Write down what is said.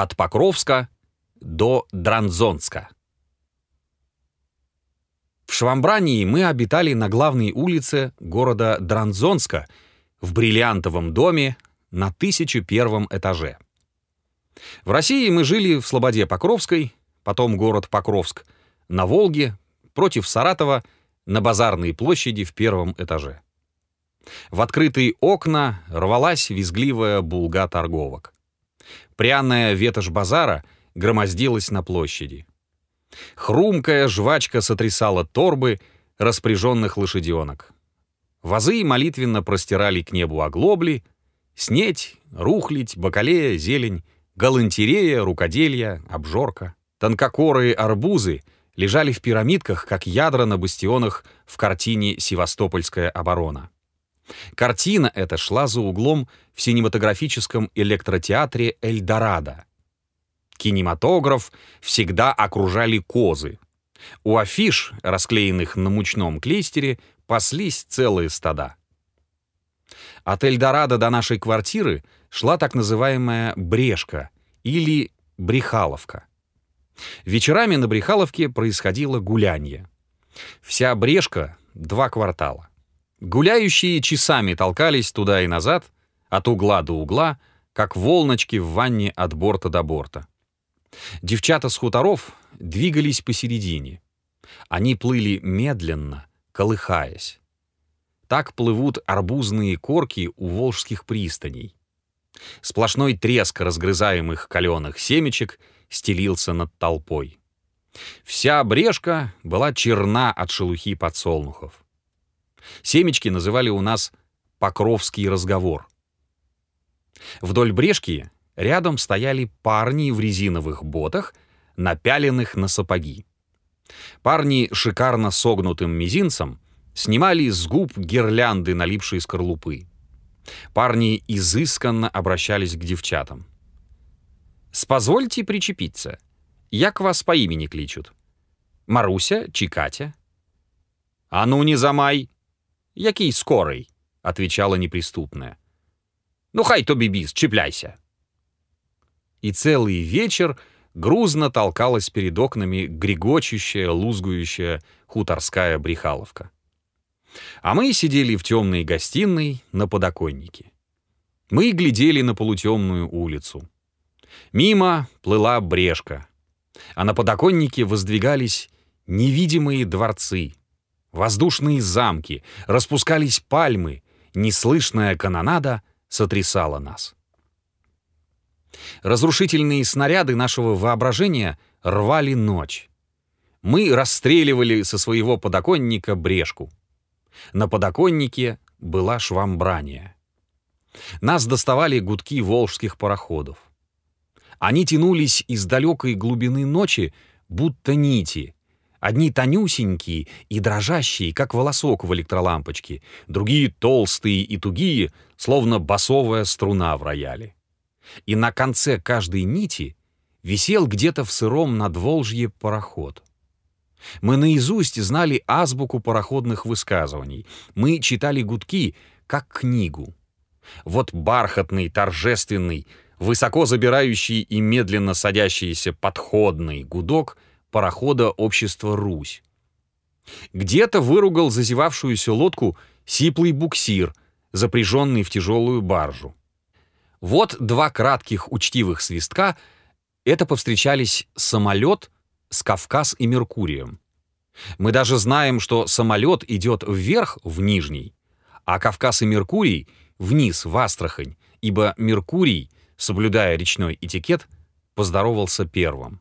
От Покровска до Дранзонска. В Швамбрании мы обитали на главной улице города Дранзонска в бриллиантовом доме на 1001 этаже. В России мы жили в Слободе Покровской, потом город Покровск, на Волге, против Саратова, на Базарной площади в первом этаже. В открытые окна рвалась визгливая булга торговок. Пряная ветошь базара громоздилась на площади. Хрумкая жвачка сотрясала торбы распряженных лошаденок. Вазы молитвенно простирали к небу оглобли, снеть, рухлить, бакалея, зелень, галантерея, рукоделья, обжорка. Тонкокорые арбузы лежали в пирамидках, как ядра на бастионах в картине «Севастопольская оборона». Картина эта шла за углом в синематографическом электротеатре «Эльдорадо». Кинематограф всегда окружали козы. У афиш, расклеенных на мучном клейстере, паслись целые стада. От Эльдорадо до нашей квартиры шла так называемая «брешка» или «брехаловка». Вечерами на Брехаловке происходило гулянье. Вся Брешка — два квартала. Гуляющие часами толкались туда и назад, от угла до угла, как волночки в ванне от борта до борта. Девчата с хуторов двигались посередине. Они плыли медленно, колыхаясь. Так плывут арбузные корки у волжских пристаней. Сплошной треск разгрызаемых каленых семечек стелился над толпой. Вся брешка была черна от шелухи подсолнухов. Семечки называли у нас «покровский разговор». Вдоль брешки рядом стояли парни в резиновых ботах, напяленных на сапоги. Парни шикарно согнутым мизинцем снимали с губ гирлянды, налипшие скорлупы. Парни изысканно обращались к девчатам. «Спозвольте причепиться. Як вас по имени кличут? Маруся чи Катя?» «А ну не замай!» «Який скорий?» — отвечала неприступная. «Ну хай тобі біс, чіпляйся!» И целый вечер грузно толкалась перед окнами грегочущая, лузгующая хуторская брехаловка. А мы сидели в темной гостиной на подоконнике. Мы глядели на полутемную улицу. Мимо плыла брешка, а на подоконнике воздвигались невидимые дворцы, воздушные замки, распускались пальмы, неслышная канонада сотрясала нас. Разрушительные снаряды нашего воображения рвали ночь. Мы расстреливали со своего подоконника брешку. На подоконнике была швамбрания. Нас доставали гудки волжских пароходов. Они тянулись из далекой глубины ночи, будто нити. Одни тонюсенькие и дрожащие, как волосок в электролампочке, другие толстые и тугие, словно басовая струна в рояле. И на конце каждой нити висел где-то в сыром надволжье пароход. Мы наизусть знали азбуку пароходных высказываний. Мы читали гудки, как книгу. Вот бархатный, торжественный, высоко забирающий и медленно садящийся подходный гудок парохода общества «Русь». Где-то выругал зазевавшуюся лодку сиплый буксир, запряженный в тяжелую баржу. Вот два кратких учтивых свистка — это повстречались самолет с Кавказ и Меркурием. Мы даже знаем, что самолет идет вверх в Нижний, а Кавказ и Меркурий — вниз, в Астрахань, ибо Меркурий — соблюдая речной этикет, поздоровался первым.